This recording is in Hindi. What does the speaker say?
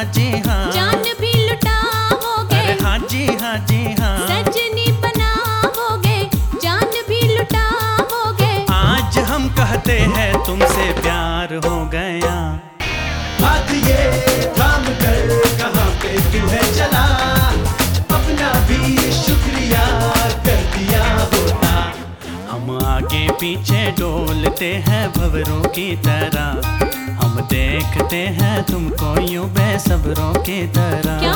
हाँ जी हाँ। जान भी लुटाओगे। अरे हाँ जी हाँ। जी हाँ सजनी बनाओगे। जान भी लुटाओगे। आज हम कहते हैं तुमसे प्यार हो गया। हाथ ये थाम कर कहाँ पे तू है चला? अपना भी शुक्रिया कर दिया होता। हम आगे पीछे डोलते हैं भवरों की तरह। देखते हैं तुमको यूँ बेसब्रों की तरह। क्या